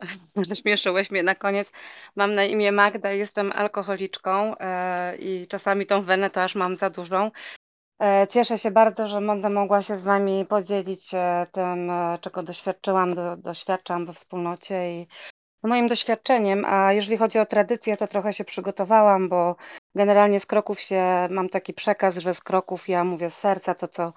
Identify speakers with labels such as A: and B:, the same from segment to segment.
A: Rozśmieszyłeś mnie na koniec. Mam na imię Magda, jestem alkoholiczką, e, i czasami tą wenę to aż mam za dużą. E, cieszę się bardzo, że będę mogła się z wami podzielić, e, tym, czego doświadczyłam, do doświadczam we wspólnocie i moim doświadczeniem. A jeżeli chodzi o tradycję, to trochę się przygotowałam, bo generalnie z kroków się mam taki przekaz, że z kroków ja mówię z serca to, co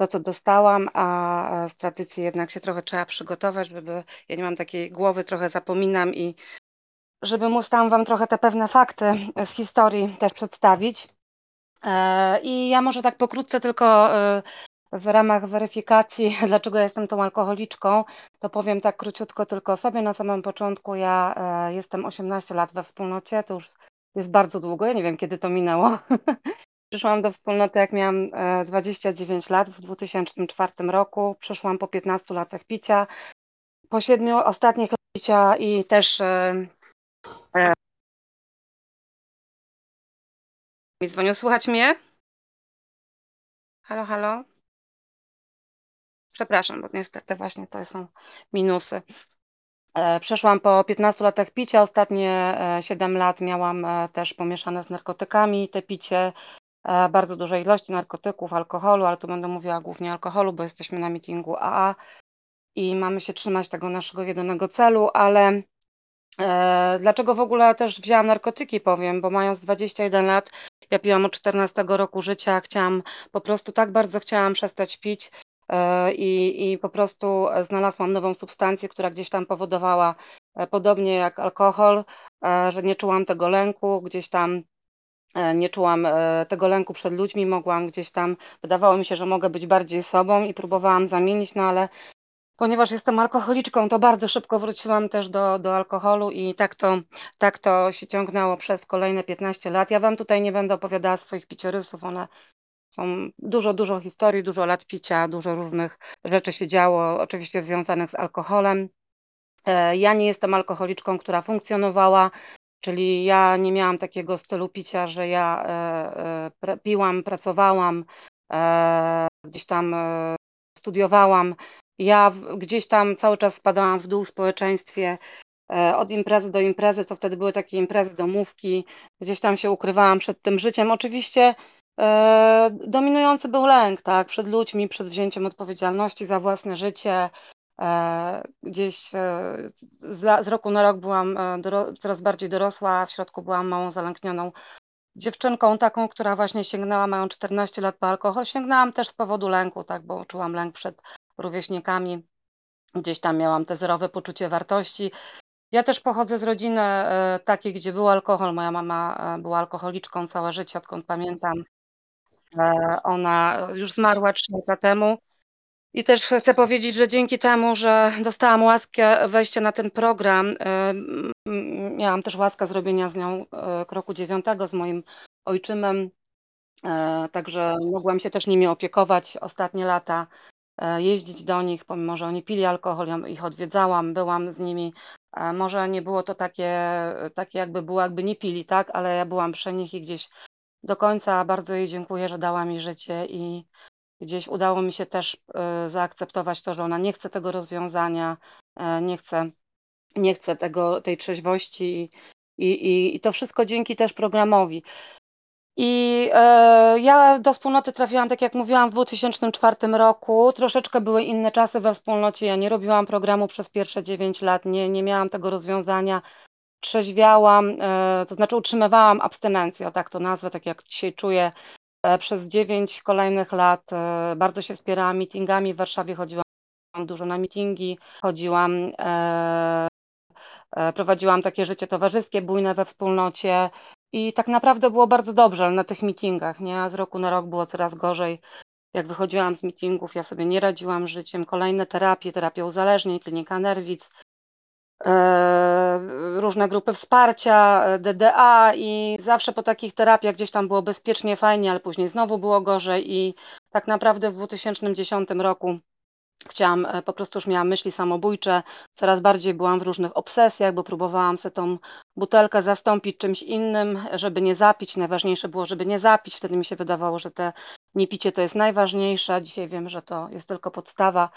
A: to, co dostałam, a z tradycji jednak się trochę trzeba przygotować, żeby ja nie mam takiej głowy, trochę zapominam i żeby móc tam wam trochę te pewne fakty z historii też przedstawić. E, I ja może tak pokrótce tylko e, w ramach weryfikacji, dlaczego jestem tą alkoholiczką, to powiem tak króciutko tylko o sobie. Na samym początku ja e, jestem 18 lat we wspólnocie, to już jest bardzo długo, ja nie wiem kiedy to minęło. Przyszłam do wspólnoty, jak miałam 29 lat w 2004 roku. Przyszłam po 15 latach picia, po siedmiu ostatnich latach picia i też mi dzwonił. Słychać mnie? Halo, halo? Przepraszam, bo niestety właśnie to są minusy. E, przeszłam po 15 latach picia, ostatnie 7 lat miałam e, też pomieszane z narkotykami te picie, e, bardzo dużej ilości narkotyków, alkoholu, ale tu będę mówiła głównie alkoholu, bo jesteśmy na meetingu AA i mamy się trzymać tego naszego jedynego celu, ale dlaczego w ogóle też wzięłam narkotyki, powiem, bo mając 21 lat, ja piłam od 14 roku życia, chciałam, po prostu tak bardzo chciałam przestać pić, E, i, i po prostu znalazłam nową substancję, która gdzieś tam powodowała, e, podobnie jak alkohol, e, że nie czułam tego lęku, gdzieś tam nie czułam tego lęku przed ludźmi, mogłam gdzieś tam, wydawało mi się, że mogę być bardziej sobą i próbowałam zamienić, no ale ponieważ jestem alkoholiczką, to bardzo szybko wróciłam też do, do alkoholu i tak to, tak to się ciągnęło przez kolejne 15 lat. Ja Wam tutaj nie będę opowiadała swoich piciorysów, one są dużo, dużo historii, dużo lat picia, dużo różnych rzeczy się działo, oczywiście związanych z alkoholem. E, ja nie jestem alkoholiczką, która funkcjonowała, czyli ja nie miałam takiego stylu picia, że ja e, e, piłam, pracowałam, gdzieś tam studiowałam. Ja gdzieś tam cały czas spadałam w dół w społeczeństwie, od imprezy do imprezy, co wtedy były takie imprezy, domówki, gdzieś tam się ukrywałam przed tym życiem. Oczywiście E, dominujący był lęk, tak, przed ludźmi, przed wzięciem odpowiedzialności za własne życie. E, gdzieś e, z, roku na rok byłam coraz bardziej dorosła, w środku byłam małą zalęknioną dziewczynką, taką, która właśnie sięgnęła, mają 14 lat po alkohol. Sięgnęłam też z powodu lęku, tak, bo czułam lęk przed rówieśnikami. Gdzieś tam miałam te zerowe poczucie wartości. Ja też pochodzę z rodziny takiej, gdzie był alkohol. Moja mama była alkoholiczką całe życie, odkąd pamiętam. E, ona już zmarła trzy lata temu. I też chcę powiedzieć, że dzięki temu, że dostałam łaskę wejścia na ten program, e, miałam też łaskę zrobienia z nią e, kroku dziewiątego z moim ojczymem. Także mogłam się też nimi opiekować ostatnie lata, jeździć do nich, pomimo że oni pili alkohol, ja ich odwiedzałam, byłam z nimi. Może nie było to takie, takie jakby było, jakby nie pili, tak, ale ja byłam przy nich i gdzieś do końca bardzo jej dziękuję, że dała mi życie i gdzieś udało mi się też e, zaakceptować to, że ona nie chce tego rozwiązania, e, nie chce, nie chce tego, tej trzeźwości i, i, i to wszystko dzięki też programowi. I e, ja do wspólnoty trafiłam, tak jak mówiłam, w 2004 roku. Troszeczkę były inne czasy we wspólnocie. Ja nie robiłam programu przez pierwsze 9 lat, nie, nie miałam tego rozwiązania trzeźwiałam, e, to znaczy utrzymywałam abstynencję, tak to nazwę, tak jak dzisiaj czuję, przez dziewięć kolejnych lat. E, bardzo się wspierałam meetingami w Warszawie, chodziłam dużo na meetingi, chodziłam, prowadziłam takie życie towarzyskie, bujne we wspólnocie i tak naprawdę było bardzo dobrze na tych meetingach, nie? A z roku na rok było coraz gorzej. Jak wychodziłam z meetingów, ja sobie nie radziłam życiem. Kolejne terapie, terapia uzależnień, klinika nerwic, E, różne grupy wsparcia, e, DDA i zawsze po takich terapiach gdzieś tam było bezpiecznie, fajnie, ale później znowu było gorzej i tak naprawdę w 2010 roku chciałam, e, po prostu już miałam myśli samobójcze, coraz bardziej byłam w różnych obsesjach, bo próbowałam sobie tą butelkę zastąpić czymś innym, żeby nie zapić. Najważniejsze było, żeby nie zapić. Wtedy mi się wydawało, że te niepicie to jest najważniejsze. Dzisiaj wiem, że to jest tylko podstawa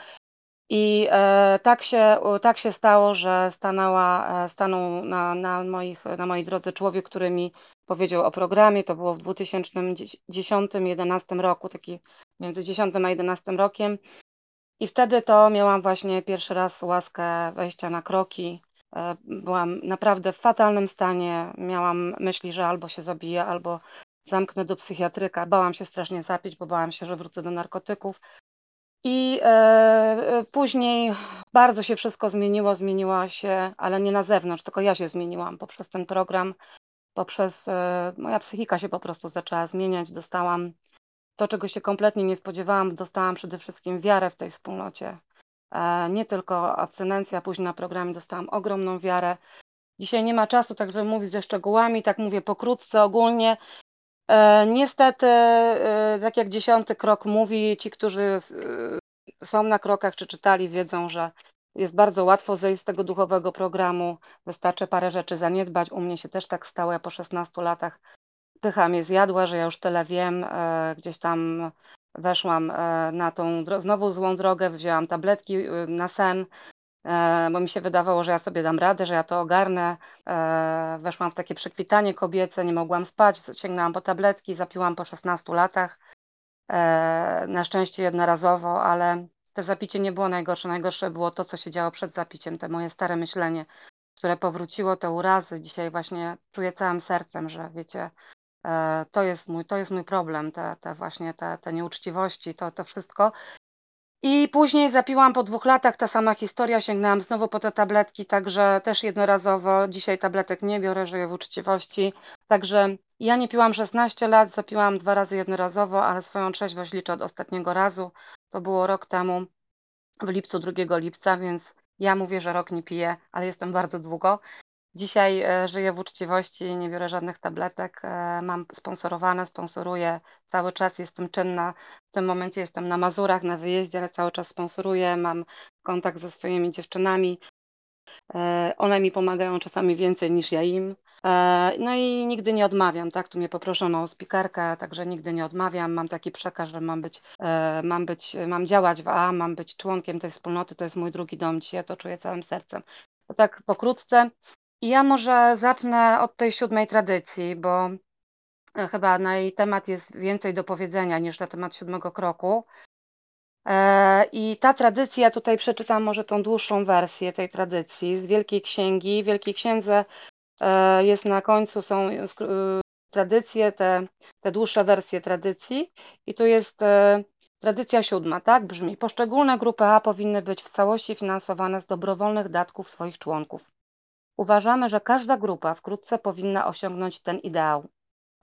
A: I e, tak, się, tak się stało, że stanęła, e, stanął na, na, moich, na mojej drodze człowiek, który mi powiedział o programie. To było w 2010-2011 roku, taki między 10 a 11 rokiem. I wtedy to miałam właśnie pierwszy raz łaskę wejścia na kroki. E, byłam naprawdę w fatalnym stanie. Miałam myśli, że albo się zabiję, albo zamknę do psychiatryka. Bałam się strasznie zapić, bo bałam się, że wrócę do narkotyków. I e, e, później bardzo się wszystko zmieniło, zmieniła się, ale nie na zewnątrz, tylko ja się zmieniłam poprzez ten program, poprzez e, moja psychika się po prostu zaczęła zmieniać. Dostałam to, czego się kompletnie nie spodziewałam, dostałam przede wszystkim wiarę w tej wspólnocie. E, nie tylko abstynencja, później na programie dostałam ogromną wiarę. Dzisiaj nie ma czasu, także mówić ze szczegółami, tak mówię pokrótce, ogólnie. E, niestety, e, tak jak dziesiąty krok mówi, ci, którzy e, są na krokach czy czytali, wiedzą, że jest bardzo łatwo zejść z tego duchowego programu. Wystarczy parę rzeczy zaniedbać. U mnie się też tak stało. Ja po 16 latach pycha mnie zjadła, że ja już tyle wiem. Gdzieś tam weszłam na tą znowu złą drogę, wzięłam tabletki na sen. E, bo mi się wydawało, że ja sobie dam radę, że ja to ogarnę. E, weszłam w takie przekwitanie kobiece, nie mogłam spać, sięgnęłam po tabletki, zapiłam po 16 latach. E, na szczęście jednorazowo, ale to zapicie nie było najgorsze. Najgorsze było to, co się działo przed zapiciem, te moje stare myślenie, które powróciło, te urazy. Dzisiaj właśnie czuję całym sercem, że wiecie, to jest mój, to jest mój problem, te, te właśnie te, te nieuczciwości, to, to wszystko. I później zapiłam po dwóch latach, ta sama historia, sięgnęłam znowu po te tabletki, także też jednorazowo. Dzisiaj tabletek nie biorę, żyję w uczciwości. Także ja nie piłam 16 lat, zapiłam dwa razy jednorazowo, ale swoją trzeźwość liczę od ostatniego razu. To było rok temu, w lipcu, 2 lipca, więc ja mówię, że rok nie piję, ale jestem bardzo długo. Dzisiaj e, żyję w uczciwości, nie biorę żadnych tabletek. E, mam sponsorowane, sponsoruję cały czas, jestem czynna. W tym momencie jestem na Mazurach, na wyjeździe, ale cały czas sponsoruję. Mam kontakt ze swoimi dziewczynami. E, one mi pomagają czasami więcej niż ja im. No i nigdy nie odmawiam, tak? Tu mnie poproszono o spikarkę, także nigdy nie odmawiam. Mam taki przekaz, że mam być, mam być, mam działać w A, mam być członkiem tej wspólnoty, to jest mój drugi dom, dzisiaj ja to czuję całym sercem. Tak pokrótce. Ja może zacznę od tej siódmej tradycji, bo e, chyba na jej temat jest więcej do powiedzenia niż na temat siódmego kroku. E, I ta tradycja, tutaj przeczytam może tą dłuższą wersję tej tradycji z Wielkiej Księgi. W Wielkiej Księdze e, jest na końcu, są tradycje, te, te dłuższe wersje tradycji i tu jest tradycja siódma, tak brzmi. Poszczególne grupy A powinny być w całości finansowane z dobrowolnych datków swoich członków. Uważamy, że każda grupa wkrótce powinna osiągnąć ten ideał.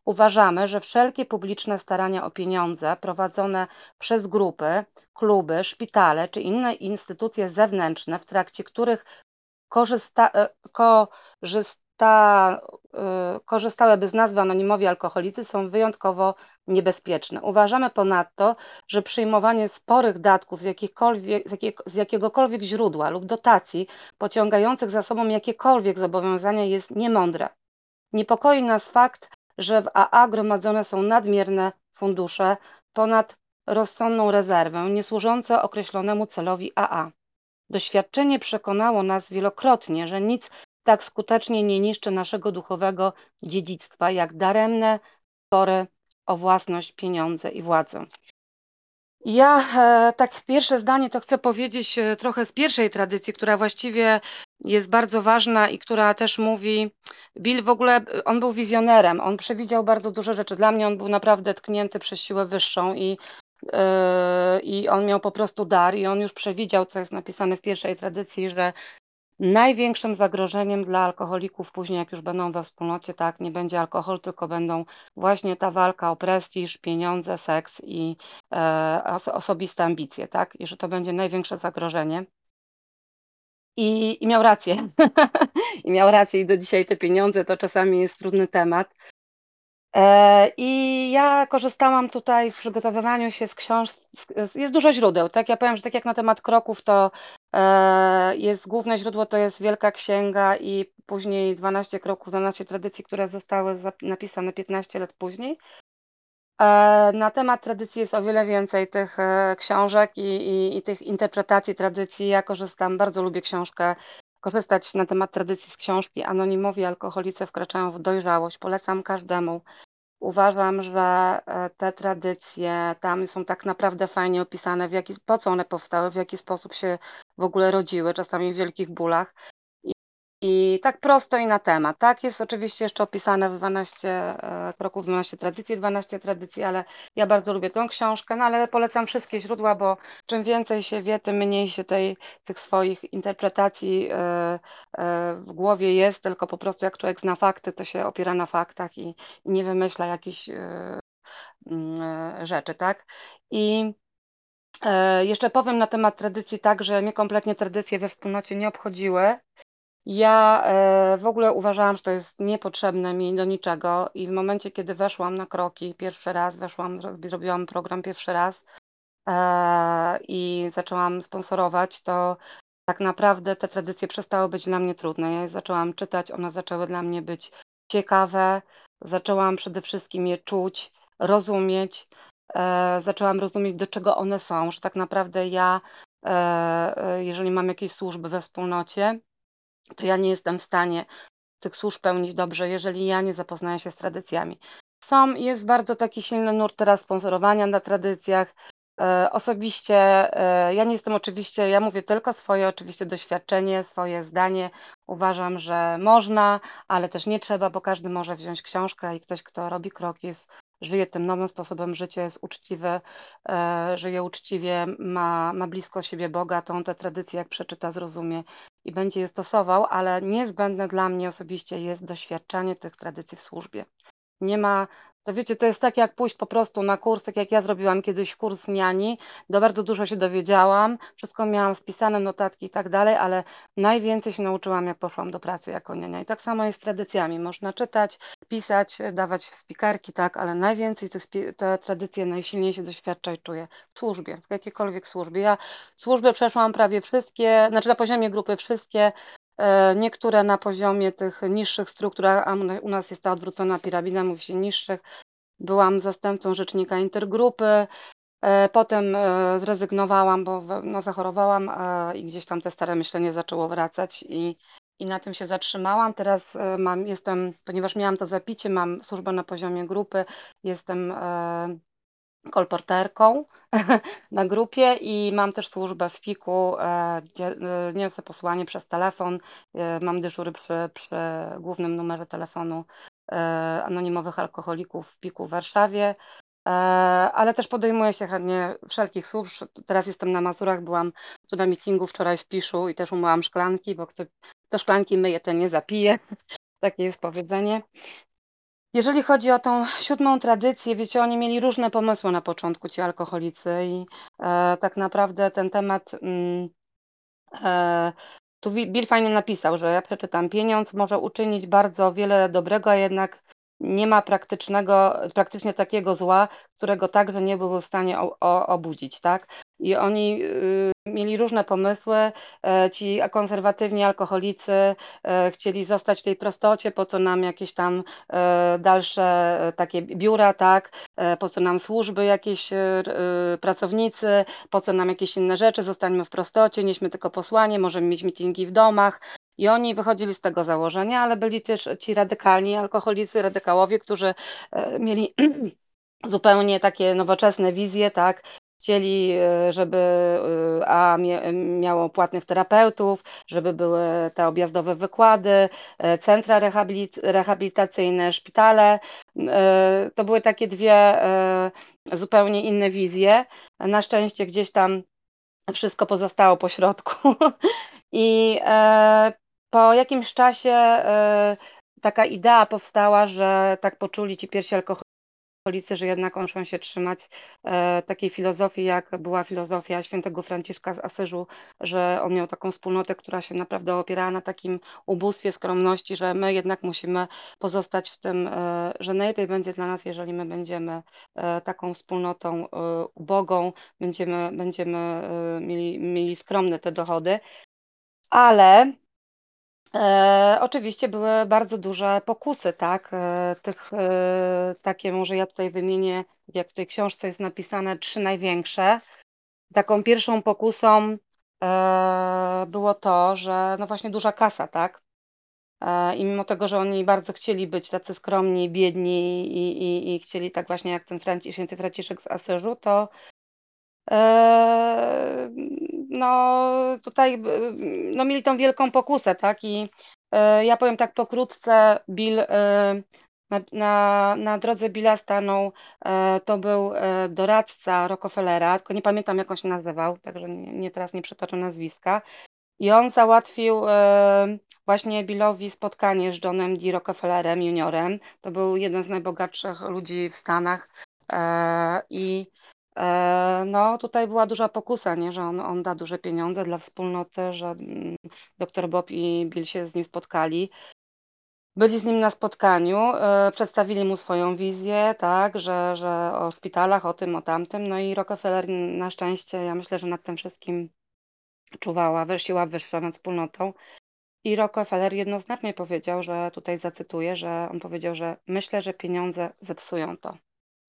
A: Uważamy, że wszelkie publiczne starania o pieniądze prowadzone przez grupy, kluby, szpitale czy inne instytucje zewnętrzne, w trakcie których korzysta, e, korzysta ta, y, korzystałyby z nazwy anonimowi alkoholicy są wyjątkowo niebezpieczne. Uważamy ponadto, że przyjmowanie sporych datków z, z, jakiego, z jakiegokolwiek źródła lub dotacji pociągających za sobą jakiekolwiek zobowiązania jest niemądre. Niepokoi nas fakt, że w AA gromadzone są nadmierne fundusze ponad rozsądną rezerwę, niesłużące określonemu celowi AA. Doświadczenie przekonało nas wielokrotnie, że nic tak skutecznie nie niszczy naszego duchowego dziedzictwa, jak daremne spory o własność, pieniądze i władzę. Ja e, tak pierwsze zdanie to chcę powiedzieć e, trochę z pierwszej tradycji, która właściwie jest bardzo ważna i która też mówi, Bill w ogóle, on był wizjonerem, on przewidział bardzo dużo rzeczy. Dla mnie on był naprawdę tknięty przez siłę wyższą i, e, i on miał po prostu dar i on już przewidział, co jest napisane w pierwszej tradycji, że Największym zagrożeniem dla alkoholików później, jak już będą we wspólnocie, tak, nie będzie alkohol, tylko będą właśnie ta walka o prestiż, pieniądze, seks i e, osobiste ambicje, tak, i że to będzie największe zagrożenie. I, I miał rację. I miał rację, i do dzisiaj te pieniądze to czasami jest trudny temat. E, I ja korzystałam tutaj w przygotowywaniu się z książek, jest dużo źródeł, tak? Ja powiem, że tak jak na temat kroków, to jest główne źródło to jest Wielka Księga i później 12 kroków, 12 tradycji, które zostały napisane 15 lat później. E, na temat tradycji jest o wiele więcej tych e, książek i, i, i tych interpretacji tradycji. Ja korzystam, bardzo lubię książkę, korzystać na temat tradycji z książki Anonimowi alkoholicy wkraczają w dojrzałość. Polecam każdemu. Uważam, że e, te tradycje tam są tak naprawdę fajnie opisane, w jaki, po co one powstały, w jaki sposób się w ogóle rodziły, czasami w wielkich bólach. I tak prosto i na temat, tak? Jest oczywiście jeszcze opisane w 12 e, kroków, 12 tradycji, 12 tradycji, ale ja bardzo lubię tą książkę, no ale polecam wszystkie źródła, bo czym więcej się wie, tym mniej się tej, tych swoich interpretacji e, e, w głowie jest, tylko po prostu jak człowiek zna fakty, to się opiera na faktach i, i nie wymyśla jakichś mm, rzeczy, tak? I jeszcze powiem na temat tradycji tak, że mnie kompletnie tradycje we wspólnocie nie obchodziły. Ja e, w ogóle uważałam, że to jest niepotrzebne mi do niczego i w momencie, kiedy weszłam na kroki pierwszy raz, weszłam, zrobiłam program pierwszy raz e, i zaczęłam sponsorować, to tak naprawdę te tradycje przestały być dla mnie trudne. Ja zaczęłam czytać, one zaczęły dla mnie być ciekawe, zaczęłam przede wszystkim je czuć, rozumieć, e, zaczęłam rozumieć, do czego one są, że tak naprawdę ja, jeżeli mam jakieś służby we wspólnocie, to ja nie jestem w stanie tych służb pełnić dobrze, jeżeli ja nie zapoznaję się z tradycjami. Są, jest bardzo taki silny nurt teraz sponsorowania na tradycjach. E, osobiście, e, ja nie jestem oczywiście, ja mówię tylko swoje oczywiście doświadczenie, swoje zdanie. Uważam, że można, ale też nie trzeba, bo każdy może wziąć książkę i ktoś, kto robi kroki, jest żyje tym nowym sposobem życia, jest uczciwy, e, żyje uczciwie, ma, ma blisko siebie Boga, to on te tradycje jak przeczyta, zrozumie i będzie je stosował, ale niezbędne dla mnie osobiście jest doświadczanie tych tradycji w służbie. Nie ma to wiecie, to jest tak jak pójść po prostu na kurs, tak jak ja zrobiłam kiedyś kurs niani, do bardzo dużo się dowiedziałam, wszystko miałam spisane, notatki i tak dalej, ale najwięcej się nauczyłam, jak poszłam do pracy jako niania. I tak samo jest z tradycjami. Można czytać, pisać, dawać spikarki, tak, ale najwięcej te, te tradycje najsilniej się doświadcza i czuję w służbie, w jakiejkolwiek służbie. Ja służby przeszłam prawie wszystkie, znaczy na poziomie grupy wszystkie, niektóre na poziomie tych niższych struktur, a u nas jest ta odwrócona piramida, mówi się niższych. Byłam zastępcą rzecznika intergrupy, e, potem e, zrezygnowałam, bo no, zachorowałam i gdzieś tam te stare myślenie zaczęło wracać i, i na tym się zatrzymałam. Teraz mam, jestem, ponieważ miałam to zapicie, mam służbę na poziomie grupy, jestem kolporterką na grupie i mam też służbę w PIK-u, e, gdzie e, niosę posłanie przez telefon. E, mam dyżury przy, przy głównym numerze telefonu anonimowych alkoholików w PIK-u w Warszawie. Ale też podejmuję się chętnie wszelkich służb. Teraz jestem na Mazurach, byłam tu na meetingu wczoraj w Piszu i też umyłam szklanki, bo kto, kto szklanki myje, ten nie zapije. Takie jest powiedzenie. Jeżeli chodzi o tą siódmą tradycję, wiecie, oni mieli różne pomysły na początku, ci alkoholicy i e, tak naprawdę ten temat mm, e, tu Bill fajnie napisał, że ja przeczytam, pieniądz może uczynić bardzo wiele dobrego, a jednak nie ma praktycznego, praktycznie takiego zła, którego także nie były w stanie o, o, obudzić, tak? I oni y, mieli różne pomysły. E, ci konserwatywni alkoholicy e, chcieli zostać w tej prostocie, po co nam jakieś tam e, dalsze takie biura, tak? Po co nam służby jakieś pracownicy, po co nam jakieś inne rzeczy, zostańmy w prostocie, nieśmy tylko posłanie, możemy mieć mitingi w domach. I oni wychodzili z tego założenia, ale byli też ci radykalni alkoholicy, radykałowie, którzy mieli zupełnie takie nowoczesne wizje, tak, Chcieli, e, żeby e, A miało płatnych terapeutów, żeby były te objazdowe wykłady, e, centra rehabilitacyjne, szpitale. To były takie dwie zupełnie inne wizje. Na szczęście gdzieś tam wszystko pozostało po środku. I po jakimś czasie taka idea powstała, że tak poczuli ci pierwsi alkoholicy, że jednak muszą się trzymać e, takiej filozofii, jak była filozofia świętego Franciszka z Asyżu, że on miał taką wspólnotę, która się naprawdę opierała na takim ubóstwie, skromności, że my jednak musimy pozostać w tym, e, że najlepiej będzie dla nas, jeżeli my będziemy taką wspólnotą ubogą, będziemy, będziemy mieli, mieli skromne te dochody, ale E, oczywiście były bardzo duże pokusy, tak? E, tych, e, takie może ja tutaj wymienię, jak w tej książce jest napisane, trzy największe. Taką pierwszą pokusą e, było to, że no właśnie duża kasa, tak? E, I mimo tego, że oni bardzo chcieli być tacy skromni, biedni i, i, i chcieli tak właśnie jak ten Franci, święty Franciszek z Asyżu, to no tutaj no, mieli tą wielką pokusę, tak? I e, ja powiem tak pokrótce, Bill e, na, na, na drodze Billa stanął, e, to był doradca Rockefellera, tylko nie pamiętam jak on się nazywał, także nie, nie teraz nie przytoczę nazwiska. I on załatwił właśnie Billowi spotkanie z Johnem D. Rockefellerem juniorem. To był jeden z najbogatszych ludzi w Stanach. I no, tutaj była duża pokusa, nie? że on, on da duże pieniądze dla wspólnoty, że mm, dr Bob i Bill się z nim spotkali. Byli z nim na spotkaniu, przedstawili mu swoją wizję, tak, że, że o szpitalach, o tym, o tamtym. No i Rockefeller na szczęście, ja myślę, że nad tym wszystkim czuwała, siła wyższa nad wspólnotą. I Rockefeller jednoznacznie powiedział, że tutaj zacytuję, że on powiedział, że myślę, że pieniądze zepsują to.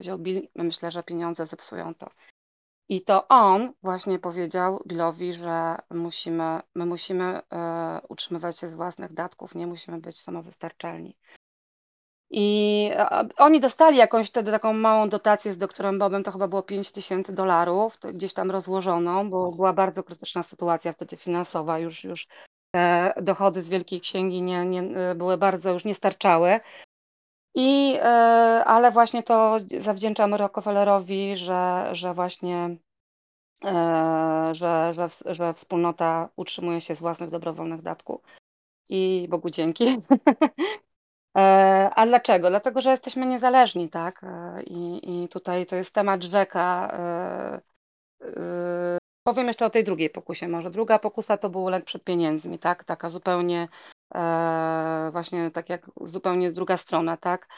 A: Powiedział Bill, myślę, że pieniądze zepsują to. I to on właśnie powiedział Billowi, że musimy, my musimy e, utrzymywać się z własnych datków, nie musimy być samowystarczalni. I oni dostali jakąś wtedy taką małą dotację z doktorem Bobem, to chyba było 5 tysięcy dolarów, gdzieś tam rozłożoną, bo była bardzo krytyczna sytuacja wtedy finansowa, już, już te dochody z Wielkiej Księgi nie, nie, były bardzo, już nie starczały. I, e, ale właśnie to zawdzięczamy Rockefellerowi, że, że właśnie e, że, że, że wspólnota utrzymuje się z własnych dobrowolnych datków. I Bogu dzięki. E, a dlaczego? Dlatego, że jesteśmy niezależni, tak? I, i tutaj to jest temat rzeka. Powiem jeszcze o tej drugiej pokusie może. Druga pokusa to był lęk przed pieniędzmi, tak? Taka zupełnie, właśnie tak jak zupełnie druga strona, tak?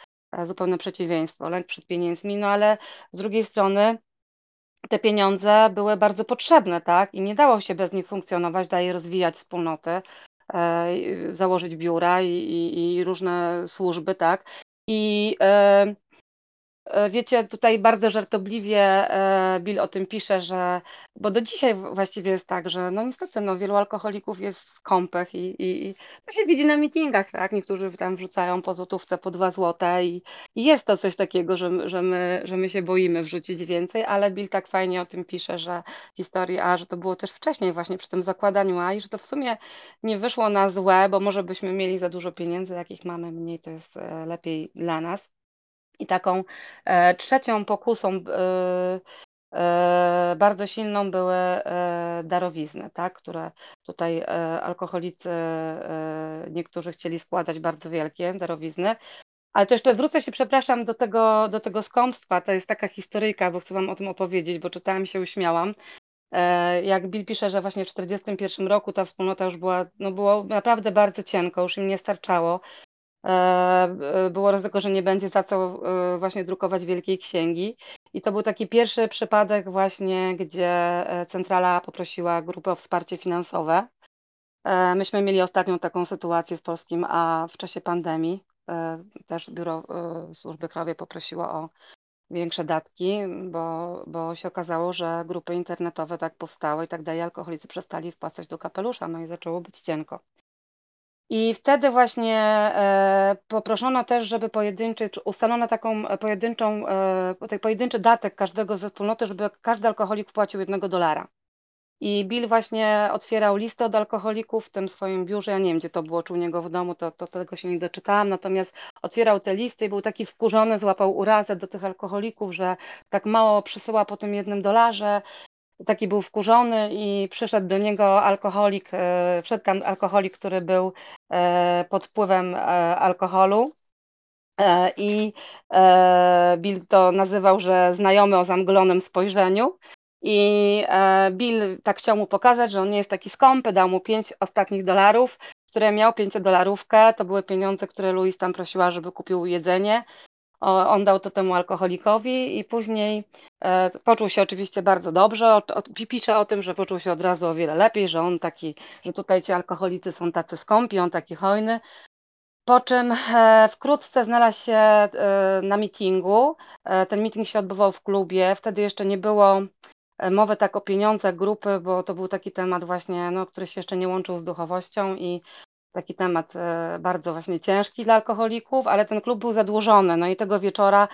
A: Zupełne przeciwieństwo, lęk przed pieniędzmi, no ale z drugiej strony te pieniądze były bardzo potrzebne, tak? I nie dało się bez nich funkcjonować, daje rozwijać wspólnoty. E, założyć biura i, i, i różne służby, tak. I e, E, wiecie, tutaj bardzo żartobliwie e, Bill o tym pisze, że, bo do dzisiaj właściwie jest tak, że no niestety no, wielu alkoholików jest skąpych i, i, i to się widzi na meetingach, tak? Niektórzy tam wrzucają po złotówce po dwa złote i, i jest to coś takiego, że, że, my, że my się boimy wrzucić więcej, ale Bill tak fajnie o tym pisze, że historia, a że to było też wcześniej właśnie przy tym zakładaniu, a i że to w sumie nie wyszło na złe, bo może byśmy mieli za dużo pieniędzy, jakich mamy mniej, to jest e, lepiej dla nas. I taką e, trzecią pokusą e, e, bardzo silną były darowizny, tak, które tutaj alkoholicy niektórzy chcieli składać bardzo wielkie darowizny. Ale to jeszcze wrócę się, przepraszam, do tego, do tego skąpstwa. To jest taka historyjka, bo chcę Wam o tym opowiedzieć, bo czytałam się, uśmiałam. Jak Bill pisze, że właśnie w 1941 roku ta wspólnota już była, no było naprawdę bardzo cienko, już im nie starczało. E, było ryzyko, że nie będzie za co e, właśnie drukować wielkiej księgi. I to był taki pierwszy przypadek właśnie, gdzie e, centrala poprosiła grupę o wsparcie finansowe. Myśmy mieli ostatnią taką sytuację w polskim, a w czasie pandemii też Biuro Służby Krajowej poprosiło o większe datki, bo, bo się okazało, że grupy internetowe tak powstały i tak dalej, alkoholicy przestali wpłacać do kapelusza, no i zaczęło być cienko. I wtedy właśnie e, poproszono też, żeby pojedynczy, czy ustalono taką pojedynczą, e, pojedynczy datek każdego ze wspólnoty, żeby każdy alkoholik wpłacił jednego dolara. I Bill właśnie otwierał listę od alkoholików w tym swoim biurze. Ja nie wiem, gdzie to było, czy u niego w domu, to, to tego się nie doczytałam. Natomiast otwierał te listy i był taki wkurzony, złapał urazę do tych alkoholików, że tak mało przysyła po tym jednym dolarze taki był wkurzony i przyszedł do niego alkoholik, e, wszedł tam alkoholik, który był e, pod wpływem e, alkoholu. I Bill to nazywał, że znajomy o zamglonym spojrzeniu. I Bill tak chciał mu pokazać, że on nie jest taki skąpy, dał mu pięć ostatnich dolarów, które miał 500 dolarówkę. To były pieniądze, które Louis tam prosiła, żeby kupił jedzenie. On dał to temu alkoholikowi i później e, poczuł się oczywiście bardzo dobrze. pisze o tym, że poczuł się od razu o wiele lepiej, że on taki, że tutaj ci alkoholicy są tacy skąpi, on taki hojny. Po czym e, wkrótce znalazł się e, na meetingu. Ten meeting się odbywał w klubie. Wtedy jeszcze nie było mowy tak o pieniądzach grupy, bo to był taki temat właśnie, no, który się jeszcze nie łączył z duchowością i taki temat e, bardzo właśnie ciężki dla alkoholików, ale ten klub był zadłużony, no i tego wieczora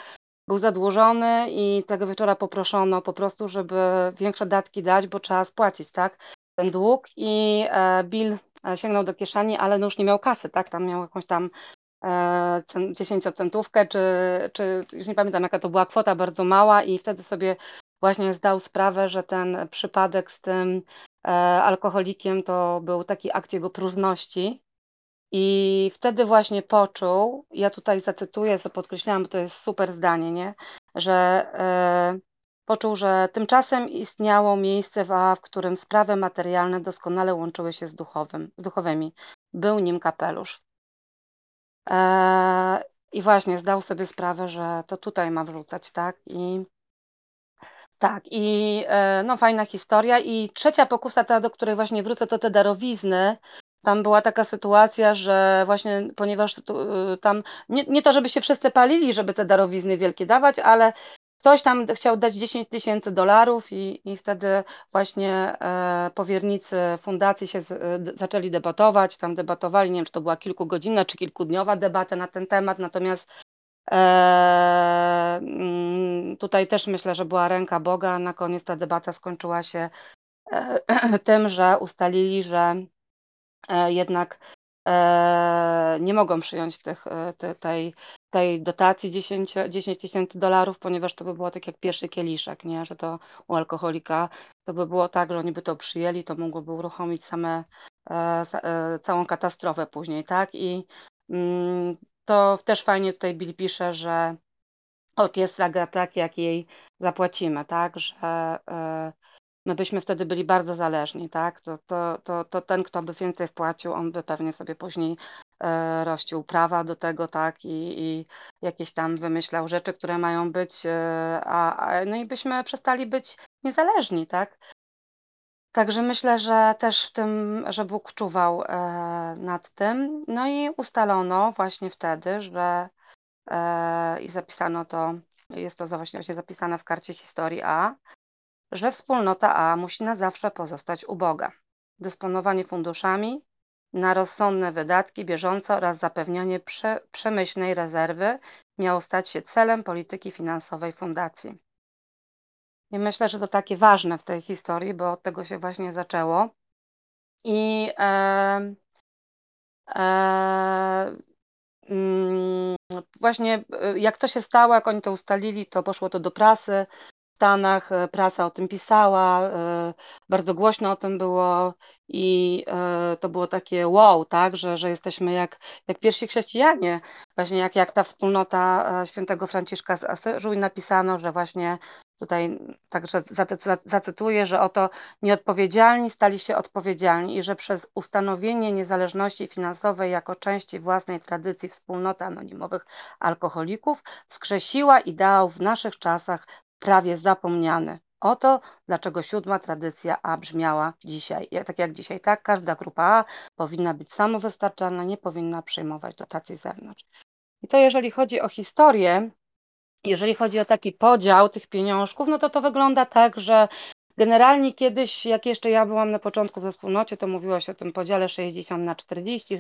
A: był zadłużony i tego wieczora poproszono po prostu, żeby większe datki dać, bo trzeba spłacić, tak, ten dług i e, Bill e, sięgnął do kieszeni, ale no już nie miał kasy, tak, tam miał jakąś tam dziesięciocentówkę, czy, czy już nie pamiętam jaka to była kwota, bardzo mała i wtedy sobie właśnie zdał sprawę, że ten przypadek z tym alkoholikiem to był taki akt jego próżności, i wtedy właśnie poczuł, ja tutaj zacytuję, co podkreślałam, bo to jest super zdanie, nie? że e, poczuł, że tymczasem istniało miejsce w w którym sprawy materialne doskonale łączyły się z, duchowym, z duchowymi. Był nim kapelusz. E, I właśnie zdał sobie sprawę, że to tutaj ma wrzucać, tak? I tak, i e, no fajna historia. I trzecia pokusa, ta, do której właśnie wrócę, to te darowizny. Tam była taka sytuacja, że właśnie, ponieważ y, tam, nie, nie to, żeby się wszyscy palili, żeby te darowizny wielkie dawać, ale ktoś tam chciał dać 10 tysięcy dolarów i, i wtedy właśnie e, powiernicy fundacji się z, e, zaczęli debatować, tam debatowali, nie wiem, czy to była kilkugodzinna, czy kilkudniowa debata na ten temat, natomiast e, mm, tutaj też myślę, że była ręka Boga, na koniec ta debata skończyła się e, tym, że ustalili, że jednak e, nie mogą przyjąć tych, e, tej, tej dotacji 10 tysięcy dolarów, ponieważ to by było tak jak pierwszy kieliszek, nie? że to u alkoholika to by było tak, że oni by to przyjęli, to mogłoby uruchomić same, całą katastrofę później, tak? I mm, to też fajnie tutaj Bill pisze, że orkiestra gra tak, jak jej zapłacimy, tak? Że my byśmy wtedy byli bardzo zależni, tak? To, to, to, to ten, kto by więcej wpłacił, on by pewnie sobie później e, rościł prawa do tego, tak? I, i jakieś tam wymyślał rzeczy, które mają być, e, a, a, no i byśmy przestali być niezależni, tak? Także myślę, że też w tym, że Bóg czuwał e, nad tym. No i ustalono właśnie wtedy, że e, i zapisano to, jest to właśnie zapisane w karcie historii A, że wspólnota A musi na zawsze pozostać uboga. Dysponowanie funduszami na rozsądne wydatki bieżące oraz zapewnienie prze, przemyślnej rezerwy miało stać się celem polityki finansowej fundacji. I myślę, że to takie ważne w tej historii, bo od tego się właśnie zaczęło. I e, e, mm, właśnie e, jak to się stało, jak oni to ustalili, to poszło to do prasy. Stanach e, prasa o tym pisała, e, bardzo głośno o tym było i e, to było takie wow, tak, że, że jesteśmy jak, jak pierwsi chrześcijanie, właśnie jak, jak ta wspólnota świętego Franciszka z Asyżu i napisano, że właśnie tutaj także zacytuję, że oto nieodpowiedzialni stali się odpowiedzialni i że przez ustanowienie niezależności finansowej jako części własnej tradycji wspólnota anonimowych alkoholików wskrzesiła ideał w naszych czasach prawie zapomniane. Oto dlaczego siódma tradycja A brzmiała dzisiaj. Tak jak dzisiaj, tak, każda grupa A powinna być samowystarczalna, nie powinna przyjmować dotacji z zewnątrz. I to jeżeli chodzi o historię, jeżeli chodzi o taki podział tych pieniążków, no to to wygląda tak, że generalnie kiedyś, jak jeszcze ja byłam na początku we wspólnocie, to mówiło się o tym podziale 60 na 40,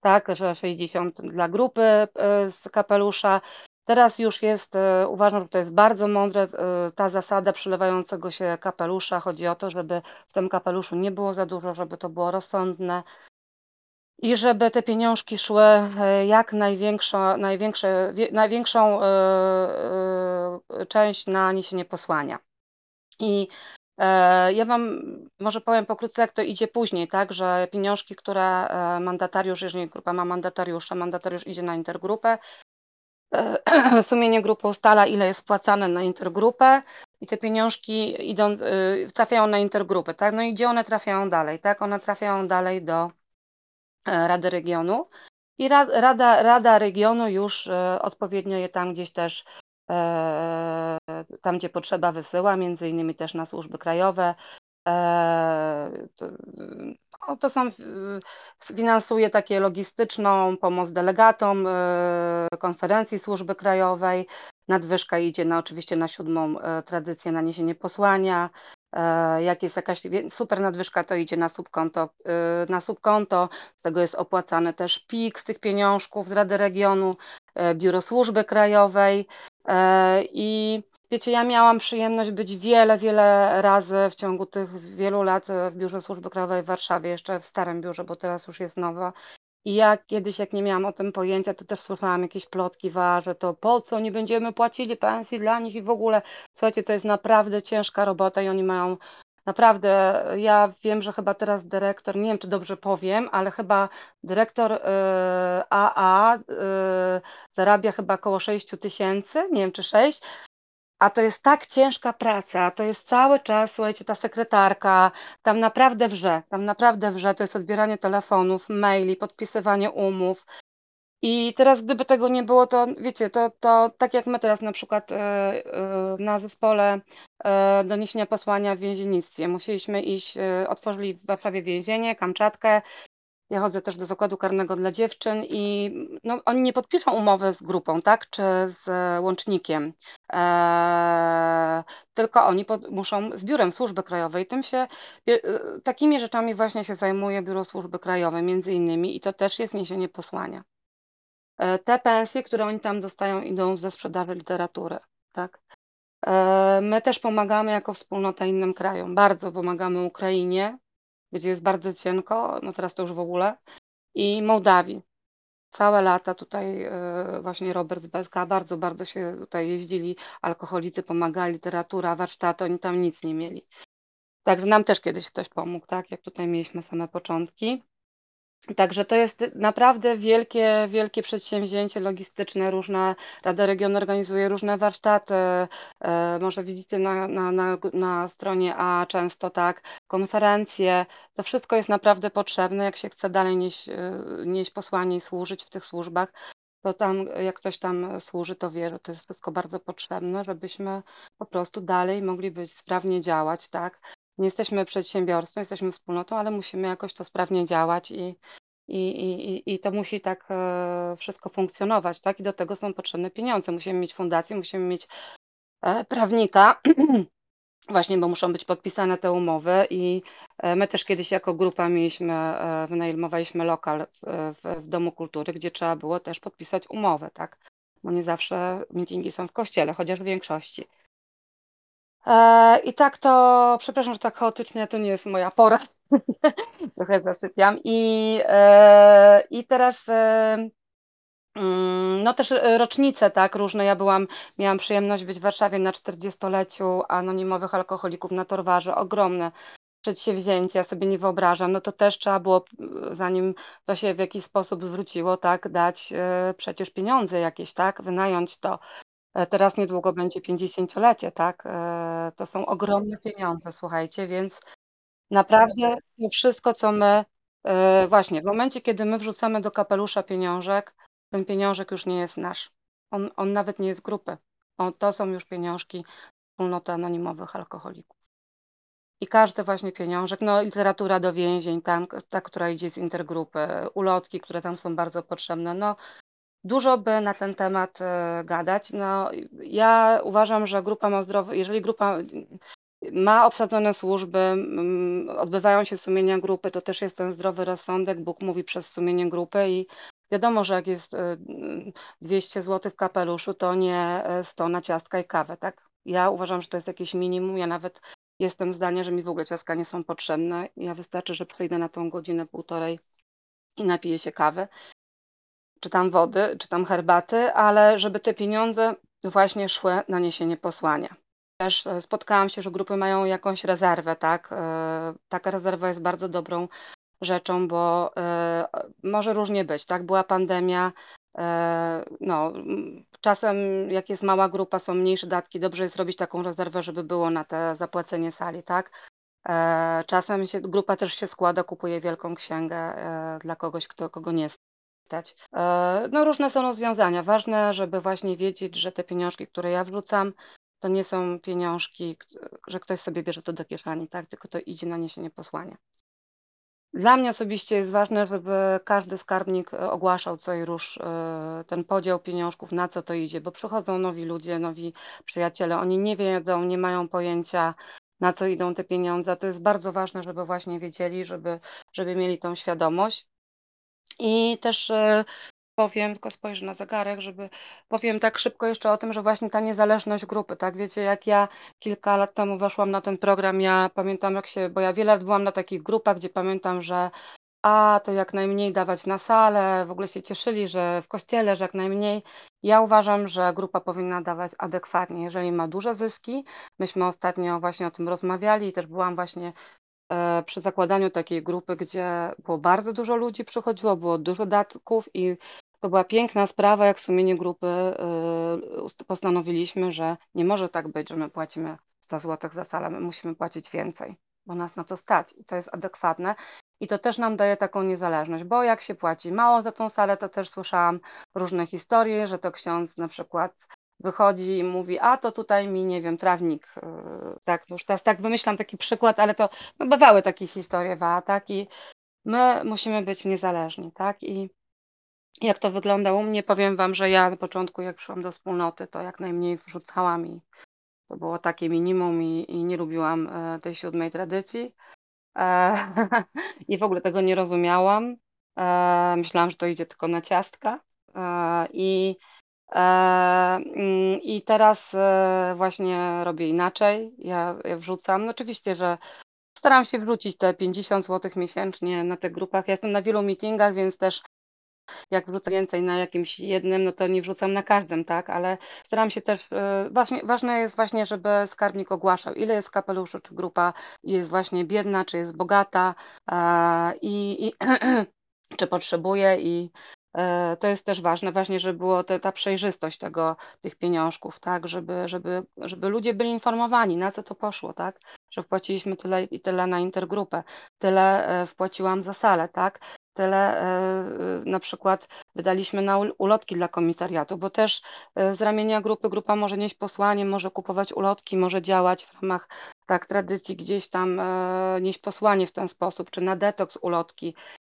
A: tak, że 60 dla grupy e, z kapelusza, Teraz już jest, e, uważam, że to jest bardzo mądre, e, ta zasada przylewającego się kapelusza. Chodzi o to, żeby w tym kapeluszu nie było za dużo, żeby to było rozsądne i żeby te pieniążki szły e, jak największa, największe, największą część na niesienie posłania. I ja Wam może powiem pokrótce, jak to idzie później, tak, że pieniążki, które mandatariusz, jeżeli grupa ma mandatariusza, mandatariusz idzie na intergrupę, sumienie grupy ustala, ile jest wpłacane na intergrupę i te pieniążki idą, y, trafiają na intergrupę, tak? No i gdzie one trafiają dalej, tak? One trafiają dalej do e, Rady Regionu I ra rada rada regionu już, odpowiednio je tam gdzieś też, tam gdzie potrzeba wysyła, między innymi też na służby krajowe. To no to są finansuje takie logistyczną pomoc delegatom, konferencji służby krajowej. Nadwyżka idzie na oczywiście na siódmą tradycję, na niesienie posłania. Jak jest jakaś super nadwyżka, to idzie na subkonto, na subkonto. Z tego jest opłacany też PIK z tych pieniążków z Rady Regionu, Biuro Służby Krajowej. I wiecie, ja miałam przyjemność być wiele, wiele razy w ciągu tych wielu lat w Biurze Służby Krajowej w Warszawie, jeszcze w starym biurze, bo teraz już jest nowa. I ja kiedyś, jak nie miałam o tym pojęcia, to też słuchałam jakieś plotki, że to po co nie będziemy płacili pensji dla nich i w ogóle. Słuchajcie, to jest naprawdę ciężka robota i oni mają naprawdę, ja wiem, że chyba teraz dyrektor, nie wiem czy dobrze powiem, ale chyba dyrektor AA zarabia chyba około 6 tysięcy, nie wiem czy 6, a to jest tak ciężka praca, to jest cały czas, słuchajcie, ta sekretarka, tam naprawdę wrze, tam naprawdę wrze, to jest odbieranie telefonów, maili, podpisywanie umów. I teraz gdyby tego nie było, to wiecie, to, to tak jak my teraz na przykład e, e, na zespole e, doniesienia posłania w więziennictwie, musieliśmy iść, otworzyli w Warszawie więzienie, Kamczatkę, ja chodzę też do zakładu karnego dla dziewczyn i no, oni nie podpiszą umowy z grupą, tak, czy z łącznikiem, tylko oni pod, muszą z biurem służby krajowej. Tym się, takimi rzeczami właśnie się zajmuje biuro służby krajowej, między innymi, i to też jest niesienie posłania. E, te pensje, które oni tam dostają, idą ze sprzedaży literatury, tak. E, my też pomagamy jako wspólnota innym krajom. Bardzo pomagamy Ukrainie, gdzie jest bardzo cienko, no teraz to już w ogóle, i Mołdawii. Całe lata tutaj e, właśnie Robert z BSK bardzo, bardzo się tutaj jeździli, alkoholicy pomagali, literatura, warsztaty, oni tam nic nie mieli. Także nam też kiedyś ktoś pomógł, tak, jak tutaj mieliśmy same początki. Także to jest naprawdę wielkie, wielkie przedsięwzięcie logistyczne. Różne, Rada Regionu organizuje różne warsztaty. E, może widzicie na, na, na, na stronie A często tak, konferencje. To wszystko jest naprawdę potrzebne, jak się chce dalej nieść, e, nieść posłanie i służyć w tych służbach. To tam, jak ktoś tam służy, to wie, że to jest wszystko bardzo potrzebne, żebyśmy po prostu dalej mogli być sprawnie działać, tak? Nie jesteśmy przedsiębiorstwem, jesteśmy wspólnotą, ale musimy jakoś to sprawnie działać i, i, i, i to musi tak e, wszystko funkcjonować, tak? I do tego są potrzebne pieniądze. Musimy mieć fundację, musimy mieć e, prawnika, właśnie, bo muszą być podpisane te umowy i e, my też kiedyś jako grupa mieliśmy, wynajmowaliśmy lokal w, w, w Domu Kultury, gdzie trzeba było też podpisać umowę, tak? Bo nie zawsze meetingi są w kościele, chociaż w większości. E, I tak to, przepraszam, że tak chaotycznie, to nie jest moja pora. Trochę zasypiam. I, e, i teraz e, mm, no też rocznice, tak, różne. Ja byłam, miałam przyjemność być w Warszawie na 40-leciu anonimowych alkoholików na Torwarze. Ogromne przedsięwzięcie, ja sobie nie wyobrażam. No to też trzeba było, zanim to się w jakiś sposób zwróciło, tak, dać przecież pieniądze jakieś, tak, wynająć to. E, teraz niedługo będzie pięćdziesięciolecie, tak? E, to są ogromne pieniądze, słuchajcie, więc naprawdę to wszystko, co my e, właśnie w momencie, kiedy my wrzucamy do kapelusza pieniążek, ten pieniążek już nie jest nasz. On, on nawet nie jest grupy. On, to są już pieniążki wspólnoty anonimowych alkoholików. I każdy właśnie pieniążek, no literatura do więzień, tam, ta, która idzie z intergrupy, ulotki, które tam są bardzo potrzebne, no Dużo by na ten temat e, gadać. No, ja uważam, że grupa ma zdrowy, jeżeli grupa ma obsadzone służby, odbywają się sumienia grupy, to też jest ten zdrowy rozsądek. Bóg mówi przez sumienie grupy i wiadomo, że jak jest 200 e, zł w kapeluszu, to nie 100 e, na ciastka i kawę, tak? Ja uważam, że to jest jakieś minimum. Ja nawet jestem zdania, że mi w ogóle ciastka nie są potrzebne. Ja wystarczy, że przyjdę na tą godzinę, półtorej i napiję się kawy czy tam wody, czy tam herbaty, ale żeby te pieniądze właśnie szły na niesienie posłania. Też e, spotkałam się, że grupy mają jakąś rezerwę, tak? E, taka rezerwa jest bardzo dobrą rzeczą, bo e, może różnie być, tak? Była pandemia, no, czasem jak jest mała grupa, są mniejsze datki, dobrze jest robić taką rezerwę, żeby było na te zapłacenie sali, tak? Czasem się, grupa też się składa, kupuje wielką księgę dla kogoś, kto, kogo nie E, no różne są rozwiązania. Ważne, żeby właśnie wiedzieć, że te pieniążki, które ja wrzucam, to nie są pieniążki, że ktoś sobie bierze to do kieszeni, tak? Tylko to idzie na niesienie posłania. Dla mnie osobiście jest ważne, żeby każdy skarbnik e, ogłaszał co i róż e, ten podział pieniążków, na co to idzie, bo przychodzą nowi ludzie, nowi przyjaciele, oni nie wiedzą, nie mają pojęcia, na co idą te pieniądze. To jest bardzo ważne, żeby właśnie wiedzieli, żeby, żeby mieli tą świadomość. I też e, powiem, tylko spojrzę na zegarek, żeby powiem tak szybko jeszcze o tym, że właśnie ta niezależność grupy, tak, wiecie, jak ja kilka lat temu weszłam na ten program, ja pamiętam jak się, bo ja wiele lat byłam na takich grupach, gdzie pamiętam, że a, to jak najmniej dawać na salę, w ogóle się cieszyli, że w kościele, że jak najmniej. Ja uważam, że grupa powinna dawać adekwatnie, jeżeli ma duże zyski. Myśmy ostatnio właśnie o tym rozmawiali i też byłam właśnie przy zakładaniu takiej grupy, gdzie było bardzo dużo ludzi przychodziło, było dużo datków i to była piękna sprawa, jak sumienie grupy e, postanowiliśmy, że nie może tak być, że my płacimy 100 zł za salę, my musimy płacić więcej, bo nas na to stać i to jest adekwatne. I to też nam daje taką niezależność, bo jak się płaci mało za tą salę, to też słyszałam różne historie, że to ksiądz na przykład wychodzi i mówi, a to tutaj mi, nie wiem, trawnik, y, tak, już teraz tak wymyślam taki przykład, ale to no, bywały takie historie, tak, i my musimy być niezależni, tak, i jak to wygląda u mnie, powiem Wam, że ja na początku, jak przyszłam do wspólnoty, to jak najmniej wrzucałam i to było takie minimum i, i nie lubiłam e, tej siódmej tradycji. E, I w ogóle tego nie rozumiałam. E, myślałam, że to idzie tylko na ciastka. E, I I teraz e, właśnie robię inaczej. Ja, ja wrzucam. No oczywiście, że staram się wrzucić te 50 zł miesięcznie na tych grupach. Ja jestem na wielu meetingach, więc też jak wrzucę więcej na jakimś jednym, no to nie wrzucam na każdym, tak? Ale staram się też, e, właśnie, ważne jest właśnie, żeby skarbnik ogłaszał, ile jest kapeluszy, czy grupa jest właśnie biedna, czy jest bogata i, i czy potrzebuje i E, to jest też ważne, ważnie, żeby było ta przejrzystość tego, tych pieniążków, tak, żeby, żeby, żeby ludzie byli informowani, na co to poszło, tak, że wpłaciliśmy tyle i tyle na intergrupę, tyle e, wpłaciłam za salę, tak, tyle e, na przykład wydaliśmy na ulotki dla komisariatu, bo też z ramienia grupy grupa może nieść posłanie, może kupować ulotki, może działać w ramach tak tradycji gdzieś tam nieść posłanie w ten sposób, czy na detoks ulotki, E,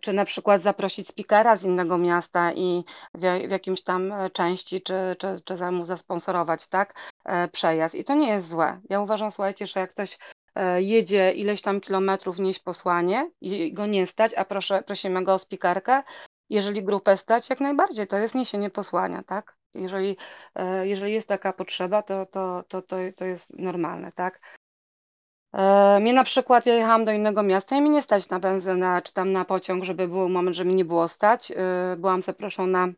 A: czy na przykład zaprosić speakera z innego miasta i w, w jakimś tam e, części, czy, czy, czy mu zasponsorować, tak, e, przejazd. I to nie jest złe. Ja uważam, słuchajcie, że jak ktoś jedzie ileś tam kilometrów nieść posłanie i go nie stać, a proszę, prosimy go o spikarkę, jeżeli grupę stać, jak najbardziej, to jest niesienie posłania, tak? Jeżeli, jeżeli jest taka potrzeba, to, to, to, to, to jest normalne, tak? E, mnie na przykład, ja jechałam do innego miasta i mi nie stać na benzynę czy tam na pociąg, żeby był moment, że mi nie było stać. E, byłam zaproszona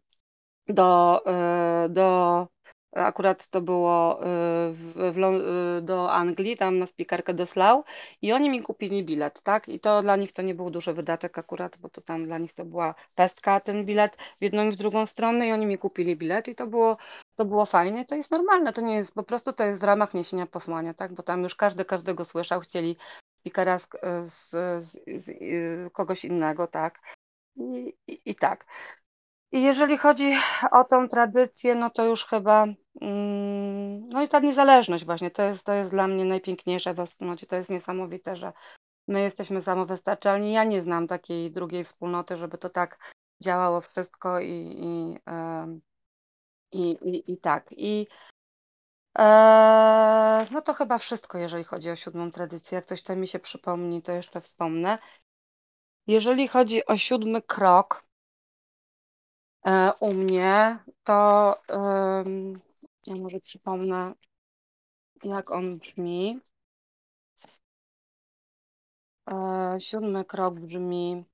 A: do, e, do akurat to było w, w, do Anglii, tam na spikarkę do Slough i oni mi kupili bilet, tak? I to dla nich to nie był duży wydatek akurat, bo to tam dla nich to była pestka ten bilet w jedną i w drugą stronę i oni mi kupili bilet i to było to było fajne, to jest normalne, to nie jest, po prostu to jest w ramach niesienia posłania, tak, bo tam już każdy każdego słyszał, chcieli speakera z, z, z, z y, kogoś innego, tak, I, i, i, tak. I jeżeli chodzi o tą tradycję, no to już chyba, mm, no i ta niezależność właśnie, to jest, to jest dla mnie najpiękniejsze we wspólnocie, to jest niesamowite, że my jesteśmy samowystarczalni, ja nie znam takiej drugiej wspólnoty, żeby to tak działało wszystko i, i i, i, i tak. I e, no to chyba wszystko, jeżeli chodzi o siódmą tradycję. Jak coś tam mi się przypomni, to jeszcze wspomnę. Jeżeli chodzi o siódmy krok u mnie, to e, ja może przypomnę, jak on brzmi. E, siódmy krok brzmi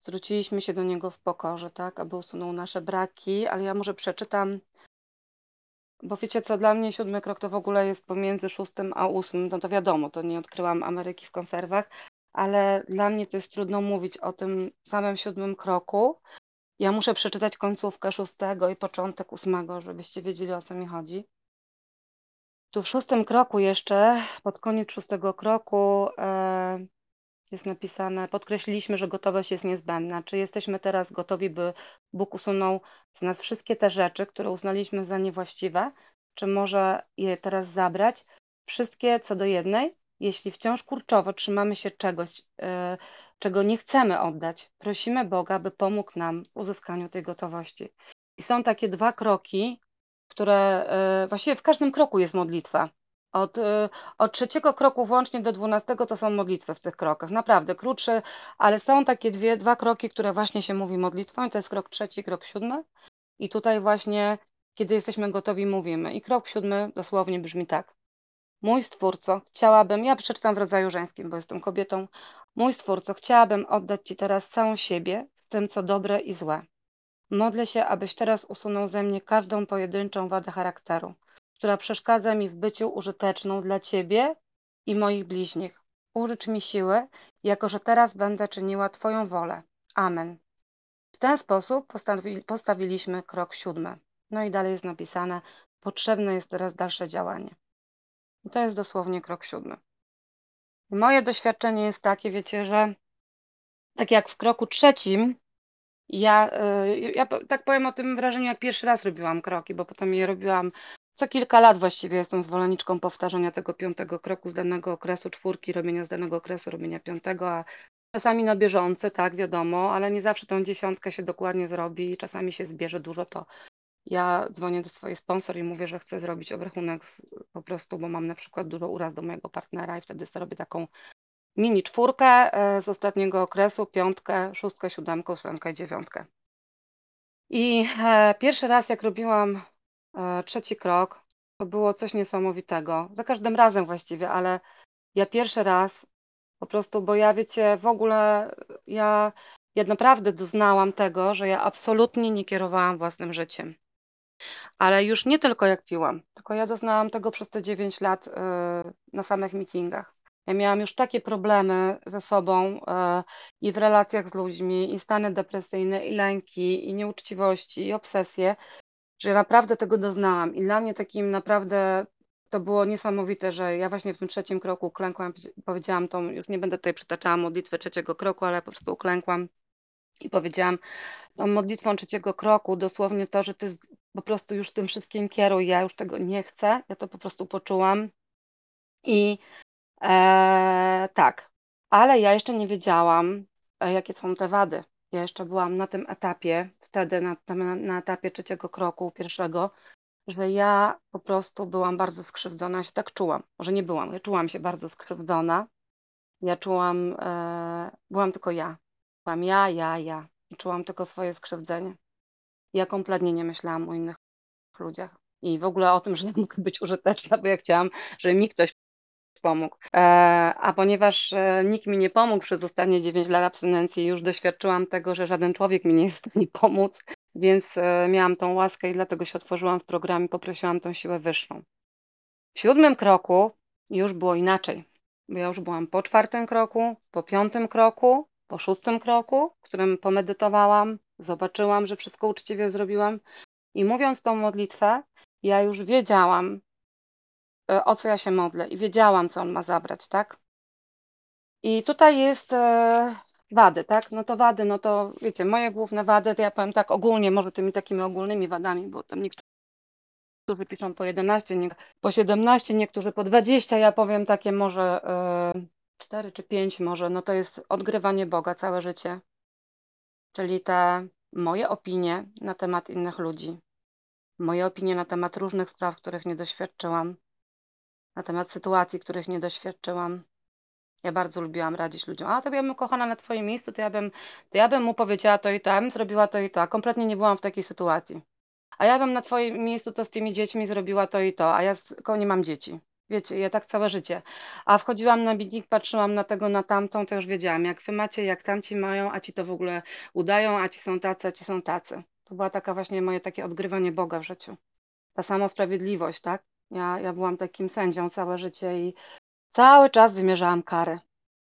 A: zwróciliśmy się do Niego w pokorze, tak, aby usunął nasze braki, ale ja może przeczytam, bo wiecie co, dla mnie siódmy krok to w ogóle jest pomiędzy szóstym a ósmym, no to wiadomo, to nie odkryłam Ameryki w konserwach, ale dla mnie to jest trudno mówić o tym samym siódmym kroku. Ja muszę przeczytać końcówkę szóstego i początek ósmego, żebyście wiedzieli o co mi chodzi. Tu w szóstym kroku jeszcze, pod koniec szóstego kroku, e, jest napisane, podkreśliliśmy, że gotowość jest niezbędna. Czy jesteśmy teraz gotowi, by Bóg usunął z nas wszystkie te rzeczy, które uznaliśmy za niewłaściwe? Czy może je teraz zabrać? Wszystkie co do jednej? Jeśli wciąż kurczowo trzymamy się czegoś, yy, czego nie chcemy oddać, prosimy Boga, by pomógł nam w uzyskaniu tej gotowości. I są takie dwa kroki, które yy, właściwie w każdym kroku jest modlitwa. Od, y, od trzeciego kroku włącznie do dwunastego to są modlitwy w tych krokach. Naprawdę krótsze, ale są takie dwie, dwa kroki, które właśnie się mówi modlitwą. I to jest krok trzeci, krok siódmy. I tutaj właśnie, kiedy jesteśmy gotowi, mówimy. I krok siódmy dosłownie brzmi tak. Mój Stwórco, chciałabym, ja przeczytam w rodzaju żeńskim, bo jestem kobietą. Mój Stwórco, chciałabym oddać Ci teraz całą siebie, w tym co dobre i złe. Modlę się, abyś teraz usunął ze mnie każdą pojedynczą wadę charakteru która przeszkadza mi w byciu użyteczną dla Ciebie i moich bliźnich. Użycz mi siły, jako że teraz będę czyniła Twoją wolę. Amen. W ten sposób postawiliśmy krok siódmy. No i dalej jest napisane, potrzebne jest teraz dalsze działanie. I to jest dosłownie krok siódmy. Moje doświadczenie jest takie, wiecie, że tak jak w kroku trzecim, ja, y, ja tak powiem o tym wrażeniu, jak pierwszy raz robiłam kroki, bo potem je robiłam co kilka lat właściwie jestem zwolenniczką powtarzania tego piątego kroku z danego okresu, czwórki, robienia z danego okresu, robienia piątego, a czasami na bieżący, tak, wiadomo, ale nie zawsze tą dziesiątkę się dokładnie zrobi czasami się zbierze dużo, to ja dzwonię do swojej sponsor i mówię, że chcę zrobić obrachunek po prostu, bo mam na przykład dużo uraz do mojego partnera i wtedy sobie robię taką mini czwórkę e, z ostatniego okresu, piątkę, szóstkę, siódemkę, ósemkę i dziewiątkę. I e, pierwszy raz, jak robiłam E, trzeci krok to było coś niesamowitego. Za każdym razem właściwie, ale ja pierwszy raz po prostu, bo ja wiecie, w ogóle ja, ja naprawdę doznałam tego, że ja absolutnie nie kierowałam własnym życiem. Ale już nie tylko jak piłam, tylko ja doznałam tego przez te 9 lat e, na samych meetingach. Ja miałam już takie problemy ze sobą e, i w relacjach z ludźmi, i stany depresyjne, i lęki, i nieuczciwości, i obsesje, że naprawdę tego doznałam. I dla mnie takim naprawdę to było niesamowite, że ja właśnie w tym trzecim kroku uklękłam, powiedziałam tą, już nie będę tutaj przytaczała modlitwy trzeciego kroku, ale po prostu uklękłam i powiedziałam tą modlitwą trzeciego kroku dosłownie to, że ty po prostu już tym wszystkim kieruj, ja już tego nie chcę, ja to po prostu poczułam i e, tak, ale ja jeszcze nie wiedziałam, e, jakie są te wady. Ja jeszcze byłam na tym etapie, wtedy na, na, na etapie trzeciego kroku, pierwszego, że ja po prostu byłam bardzo skrzywdzona, ja się tak czułam. Może nie byłam, ja czułam się bardzo skrzywdzona. Ja czułam, e, byłam tylko ja. Byłam ja, ja, ja. I czułam tylko swoje skrzywdzenie. Ja kompletnie nie myślałam o innych ludziach. I w ogóle o tym, że mogę być użyteczna, bo ja chciałam, żeby mi ktoś pomógł. E, a ponieważ e, nikt mi nie pomógł przez ostatnie 9 lat abstynencji, już doświadczyłam tego, że żaden człowiek mi nie jest w stanie pomóc, więc e, miałam tą łaskę i dlatego się otworzyłam w programie, poprosiłam tą siłę wyższą. W siódmym kroku już było inaczej, bo ja już byłam po czwartym kroku, po piątym kroku, po szóstym kroku, w którym pomedytowałam, zobaczyłam, że wszystko uczciwie zrobiłam i mówiąc tą modlitwę, ja już wiedziałam, E, o co ja się modlę i wiedziałam, co on ma zabrać, tak? I tutaj jest e, wady, tak? No to wady, no to wiecie, moje główne wady, to ja powiem tak ogólnie, może tymi takimi ogólnymi wadami, bo tam niektórzy piszą po 11, po 17, niektórzy po 20, ja powiem takie może e, 4 czy 5 może, no to jest odgrywanie Boga całe życie, czyli te moje opinie na temat innych ludzi, moje opinie na temat różnych spraw, których nie doświadczyłam, na temat sytuacji, których nie doświadczyłam. Ja bardzo lubiłam radzić ludziom. A to ja bym kochana na twoim miejscu, to ja bym, to ja bym mu powiedziała to i to, ja bym zrobiła to i to. Kompletnie nie byłam w takiej sytuacji. A ja bym na twoim miejscu to z tymi dziećmi zrobiła to i to, a ja tylko nie mam dzieci. Wiecie, ja tak całe życie. A wchodziłam na bitnik, patrzyłam na tego, na tamtą, to już wiedziałam, jak wy macie, jak tamci mają, a ci to w ogóle udają, a ci są tacy, a ci są tacy. To była taka właśnie moje takie odgrywanie Boga w życiu. Ta sama sprawiedliwość, tak? Ja, ja byłam takim sędzią całe życie i cały czas wymierzałam kary.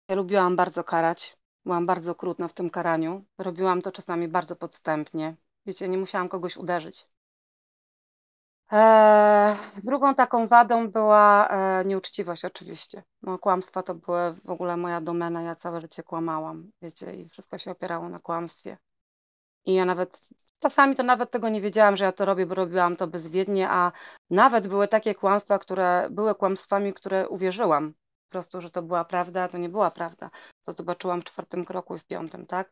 A: Ja lubiłam bardzo karać. Byłam bardzo okrutna w tym karaniu. Robiłam to czasami bardzo podstępnie. Wiecie, nie musiałam kogoś uderzyć. Eee, drugą taką wadą była, e, nieuczciwość oczywiście. No, kłamstwa to były w ogóle moja domena, ja całe życie kłamałam, wiecie, i wszystko się opierało na kłamstwie. I ja nawet czasami to nawet tego nie wiedziałam, że ja to robię, bo robiłam to bezwiednie, a nawet były takie kłamstwa, które były kłamstwami, które uwierzyłam. Po prostu, że to była prawda, a to nie była prawda. Co zobaczyłam w czwartym kroku i w piątym, tak?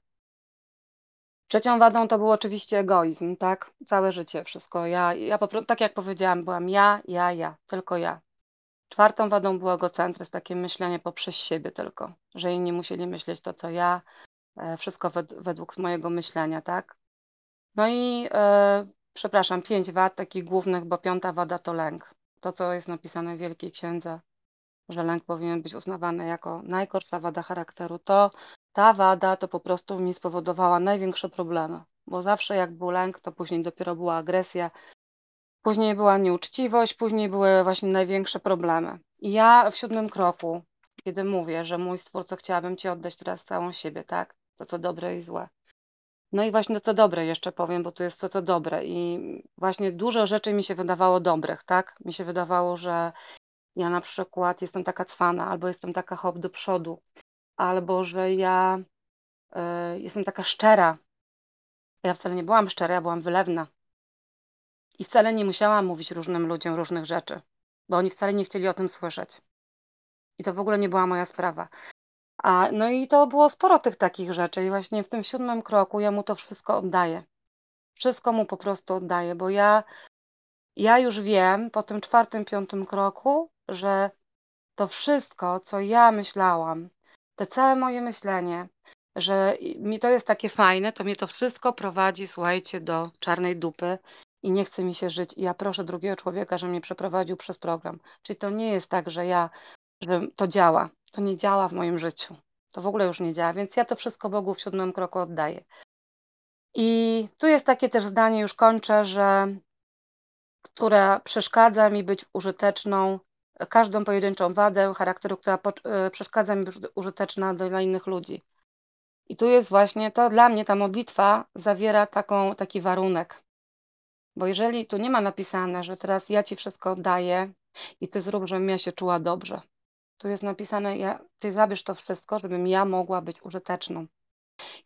A: Trzecią wadą to był oczywiście egoizm, tak? Całe życie, wszystko ja, ja po prostu, tak jak powiedziałam, byłam ja, ja, ja, tylko ja. Czwartą wadą był egocentryzm, takie myślenie poprzez siebie tylko, że inni musieli myśleć to, co ja, e, wszystko wed według mojego myślenia, tak? No i e, przepraszam, pięć wad takich głównych, bo piąta wada to lęk. To, co jest napisane w Wielkiej Księdze, że lęk powinien być uznawany jako najgorsza wada charakteru, to ta wada to po prostu mi spowodowała największe problemy, bo zawsze jak był lęk, to później dopiero była agresja, później była nieuczciwość, później były właśnie największe problemy. I ja w siódmym kroku, kiedy mówię, że mój Stwórco, chciałabym Ci oddać teraz całą siebie, tak? To, co dobre i złe. No i właśnie co dobre jeszcze powiem, bo tu jest co dobre i właśnie dużo rzeczy mi się wydawało dobrych, tak? Mi się wydawało, że ja na przykład jestem taka cwana, albo jestem taka hop do przodu, albo że ja y, jestem taka szczera. Ja wcale nie byłam szczera, ja byłam wylewna. I wcale nie musiałam mówić różnym ludziom różnych rzeczy, bo oni wcale nie chcieli o tym słyszeć. I to w ogóle nie była moja sprawa. A, no i to było sporo tych takich rzeczy i właśnie w tym siódmym kroku ja mu to wszystko oddaję. Wszystko mu po prostu oddaję, bo ja, ja już wiem po tym czwartym, piątym kroku, że to wszystko, co ja myślałam, to całe moje myślenie, że mi to jest takie fajne, to mnie to wszystko prowadzi, słuchajcie, do czarnej dupy i nie chce mi się żyć. I ja proszę drugiego człowieka, żeby mnie przeprowadził przez program. Czyli to nie jest tak, że ja, że to działa. To nie działa w moim życiu. To w ogóle już nie działa, więc ja to wszystko Bogu w siódmym kroku oddaję. I tu jest takie też zdanie, już kończę, że które przeszkadza mi być użyteczną, każdą pojedynczą wadę charakteru, która e, przeszkadza mi użyteczna dla innych ludzi. I tu jest właśnie to, dla mnie ta modlitwa zawiera taką, taki warunek. Bo jeżeli tu nie ma napisane, że teraz ja ci wszystko oddaję i ty zrób, żebym ja się czuła dobrze. Tu jest napisane, ja, ty zabierz to wszystko, żebym ja mogła być użyteczną.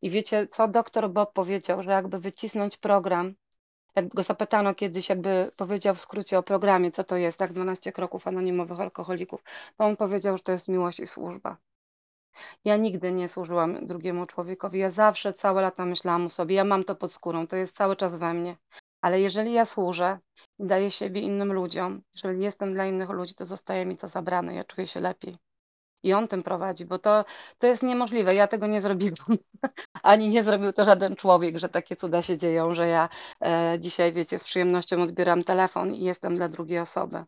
A: I wiecie, co doktor Bob powiedział, że jakby wycisnąć program, jak go zapytano kiedyś, jakby powiedział w skrócie o programie, co to jest, tak 12 kroków anonimowych alkoholików, to on powiedział, że to jest miłość i służba. Ja nigdy nie służyłam drugiemu człowiekowi. Ja zawsze całe lata myślałam o sobie, ja mam to pod skórą, to jest cały czas we mnie. Ale jeżeli ja służę i daję siebie innym ludziom, jeżeli jestem dla innych ludzi, to zostaje mi to zabrane, ja czuję się lepiej. I on tym prowadzi, bo to, to jest niemożliwe. Ja tego nie zrobiłam. Ani nie zrobił to żaden człowiek, że takie cuda się dzieją, że ja e, dzisiaj, wiecie, z przyjemnością odbieram telefon i jestem dla drugiej osoby.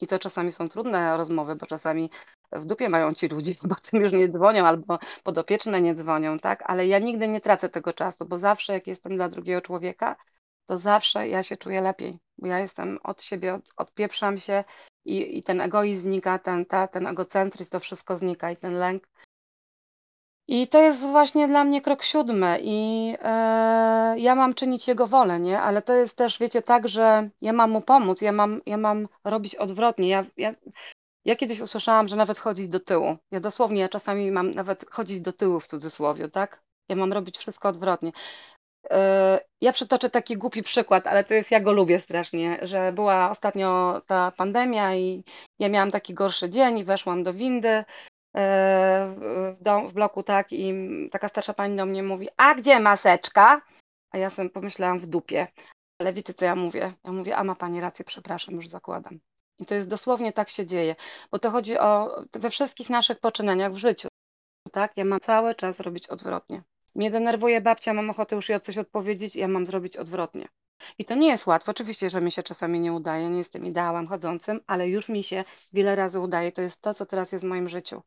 A: I to czasami są trudne rozmowy, bo czasami w dupie mają ci ludzie, bo tym już nie dzwonią, albo podopieczne nie dzwonią, tak? Ale ja nigdy nie tracę tego czasu, bo zawsze jak jestem dla drugiego człowieka, to zawsze ja się czuję lepiej, ja jestem od siebie, od, odpieprzam się i, i ten egoizm znika, ten, ta, ten egocentryzm, to wszystko znika i ten lęk. I to jest właśnie dla mnie krok siódmy i e, ja mam czynić Jego wolę, nie? Ale to jest też, wiecie, tak, że ja mam Mu pomóc, ja mam, ja mam robić odwrotnie. Ja, ja, ja kiedyś usłyszałam, że nawet chodzić do tyłu. Ja dosłownie, ja czasami mam nawet chodzić do tyłu w cudzysłowie, tak? Ja mam robić wszystko odwrotnie. E, ja przytoczę taki głupi przykład, ale to jest, ja go lubię strasznie, że była ostatnio ta pandemia i ja miałam taki gorszy dzień i weszłam do windy e, w, dom, w bloku, tak, i taka starsza pani do mnie mówi, a gdzie maseczka? A ja sobie pomyślałam w dupie. Ale wiecie, co ja mówię? Ja mówię, a ma pani rację, przepraszam, już zakładam. I to jest dosłownie tak się dzieje, bo to chodzi o we wszystkich naszych poczynaniach w życiu, tak? Ja mam cały czas robić odwrotnie. Mnie denerwuje babcia, mam ochotę już jej coś odpowiedzieć, ja mam zrobić odwrotnie. I to nie jest łatwe. Oczywiście, że mi się czasami nie udaje, nie jestem ideałem chodzącym, ale już mi się wiele razy udaje. To jest to, co teraz jest w moim życiu.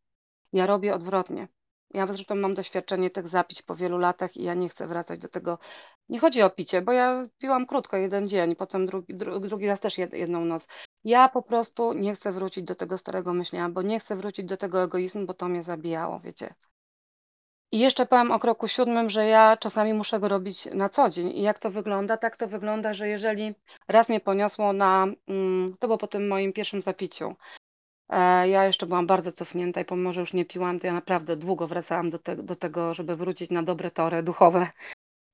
A: Ja robię odwrotnie. Ja zresztą mam doświadczenie tych zapić po wielu latach i ja nie chcę wracać do tego. Nie chodzi o picie, bo ja piłam krótko, jeden dzień, potem drugi, drugi raz też jedną noc. Ja po prostu nie chcę wrócić do tego starego myślenia, bo nie chcę wrócić do tego egoizmu, bo to mnie zabijało, wiecie. I jeszcze powiem o kroku 7, że ja czasami muszę go robić na co dzień. I jak to wygląda? Tak to wygląda, że jeżeli raz mnie poniosło na mm, to było po tym moim pierwszym zapiciu. E, ja jeszcze byłam bardzo cofnięta i pomimo, że już nie piłam, to ja naprawdę długo wracałam do, te, do tego, żeby wrócić na dobre tory duchowe.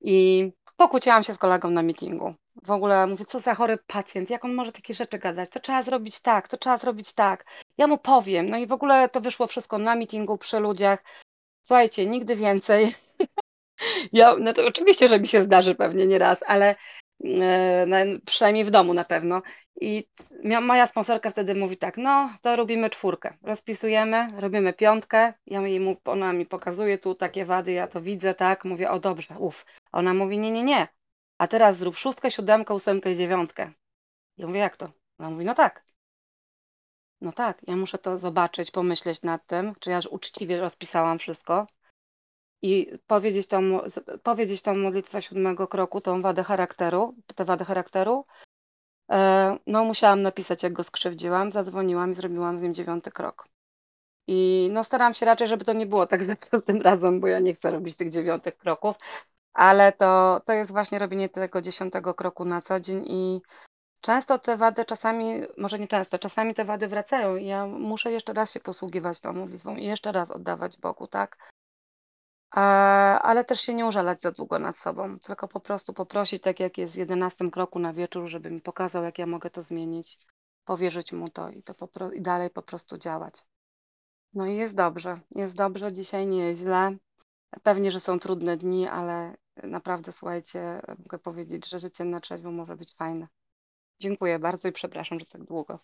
A: I pokłóciłam się z kolegą na meetingu. W ogóle mówię, co za chory pacjent, jak on może takie rzeczy gadać? To trzeba zrobić tak, to trzeba zrobić tak. Ja mu powiem. No i w ogóle to wyszło wszystko na meetingu, przy ludziach. Słuchajcie, nigdy więcej. Ja, no to oczywiście, że mi się zdarzy pewnie nie raz, ale no, przynajmniej w domu na pewno. I moja sponsorka wtedy mówi tak, no to robimy czwórkę, rozpisujemy, robimy piątkę, ja jej, ona mi pokazuje tu takie wady, ja to widzę, tak, mówię, o dobrze, uf. Ona mówi, nie, nie, nie, a teraz zrób szóstkę, siódemkę, ósemkę i dziewiątkę. Ja mówię, jak to? Ona mówi, no tak. No tak, ja muszę to zobaczyć, pomyśleć nad tym, czy ja już uczciwie rozpisałam wszystko i powiedzieć tą, powiedzieć tą modlitwę siódmego kroku, tą wadę charakteru, tę wadę charakteru. E, no, musiałam napisać, jak go skrzywdziłam, zadzwoniłam i zrobiłam z nim dziewiąty krok. I no, starałam się raczej, żeby to nie było tak za tym razem, bo ja nie chcę robić tych dziewiątych kroków, ale to, to jest właśnie robienie tego dziesiątego kroku na co dzień i często te wady czasami, może nie często, czasami te wady wracają i ja muszę jeszcze raz się posługiwać tą modlitwą i jeszcze raz oddawać Bogu, tak? ale też się nie użalać za długo nad sobą, tylko po prostu poprosić, tak jak jest w jedenastym kroku na wieczór, żeby mi pokazał, jak ja mogę to zmienić, powierzyć mu to i, to i dalej po prostu działać. No i jest dobrze, jest dobrze, dzisiaj nie jest źle. Pewnie, że są trudne dni, ale naprawdę, słuchajcie, mogę powiedzieć, że życie na trzeźwo może być fajne. Dziękuję bardzo i przepraszam, że tak długo.